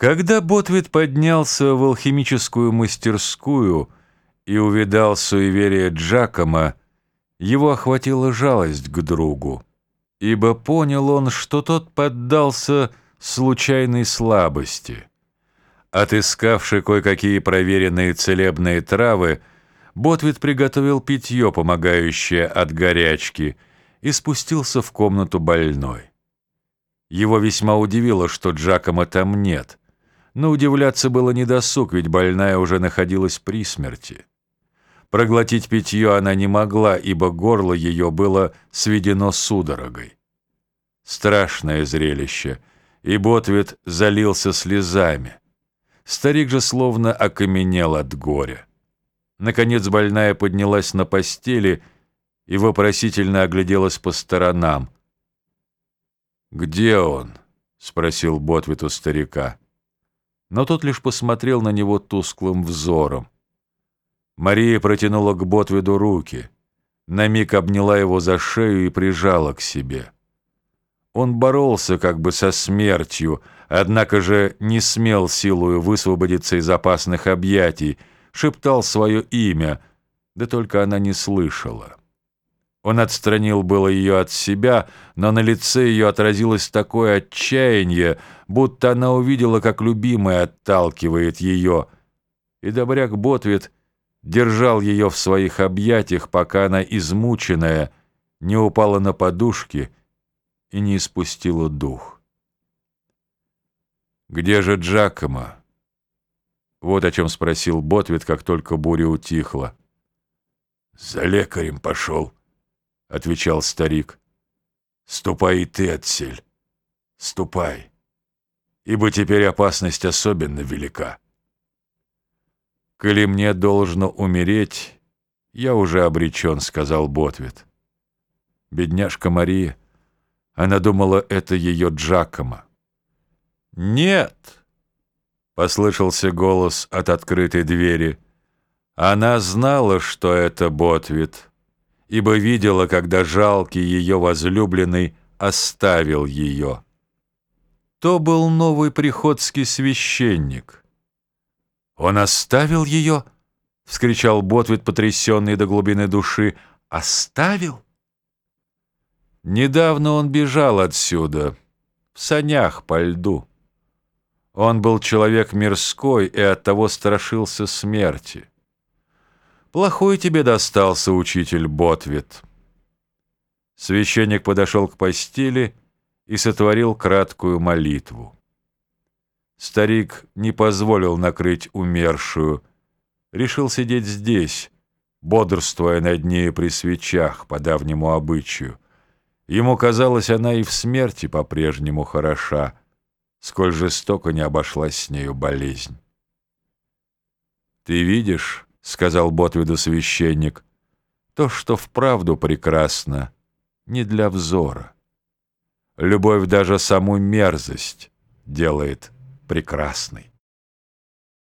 Когда Ботвит поднялся в алхимическую мастерскую и увидал суеверие Джакома, его охватила жалость к другу, ибо понял он, что тот поддался случайной слабости. Отыскавший кое-какие проверенные целебные травы, Ботвит приготовил питье, помогающее от горячки, и спустился в комнату больной. Его весьма удивило, что Джакома там нет, но удивляться было недосуг, ведь больная уже находилась при смерти. Проглотить питье она не могла, ибо горло ее было сведено судорогой. Страшное зрелище, и Ботвит залился слезами. Старик же словно окаменел от горя. Наконец больная поднялась на постели и вопросительно огляделась по сторонам. «Где он?» — спросил Ботвит у старика но тот лишь посмотрел на него тусклым взором. Мария протянула к Ботвиду руки, на миг обняла его за шею и прижала к себе. Он боролся как бы со смертью, однако же не смел силою высвободиться из опасных объятий, шептал свое имя, да только она не слышала. Он отстранил было ее от себя, но на лице ее отразилось такое отчаяние, будто она увидела, как любимый отталкивает ее. И добряк Ботвит держал ее в своих объятиях, пока она, измученная, не упала на подушки и не испустила дух. «Где же Джакомо?» Вот о чем спросил Ботвит, как только буря утихла. «За лекарем пошел», — отвечал старик. «Ступай и ты, отсель, ступай, ибо теперь опасность особенно велика». «Коли мне должно умереть, я уже обречен», — сказал Ботвит. Бедняжка Мария, она думала, это ее Джакома. «Нет!» — послышался голос от открытой двери. Она знала, что это Ботвит ибо видела, когда жалкий ее возлюбленный оставил ее. То был новый приходский священник. «Он оставил ее?» — вскричал Ботвит, потрясенный до глубины души. «Оставил?» Недавно он бежал отсюда, в санях по льду. Он был человек мирской и оттого страшился смерти. Плохой тебе достался учитель Ботвит. Священник подошел к постели и сотворил краткую молитву. Старик не позволил накрыть умершую, решил сидеть здесь, бодрствуя над ней при свечах по давнему обычаю. Ему казалось, она и в смерти по-прежнему хороша, сколь жестоко не обошлась с нею болезнь. «Ты видишь?» — сказал Ботвиду священник, — то, что вправду прекрасно, не для взора. Любовь даже саму мерзость делает прекрасной.